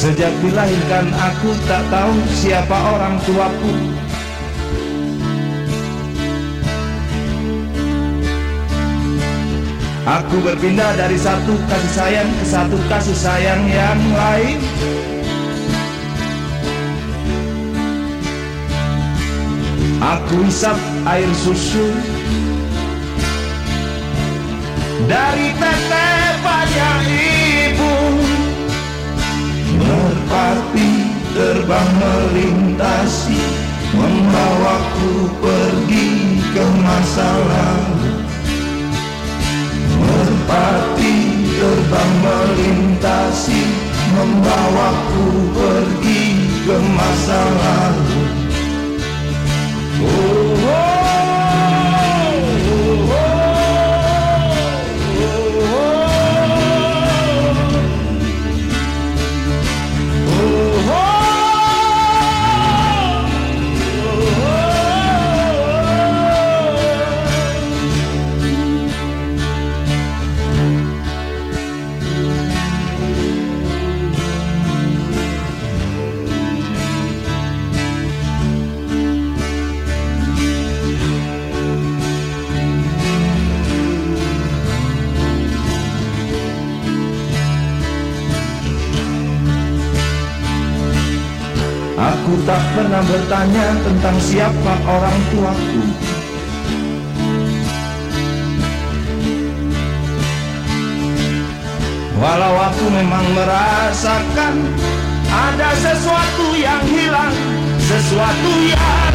Sejak dilahirkan aku tak tahu siapa orang tuaku. Aku berpindah dari satu kasih sayang ke satu kasih sayang yang lain. Aku hisap air susu Dari tetepannya ibu terbang melintasi Membawaku pergi ke masa lalu. Merpati terbang melintasi Membawaku pergi ke masa lalu Aku tak pernah bertanya tentang siapa orang tuaku. Walau aku memang merasakan Ada sesuatu yang hilang Sesuatu yang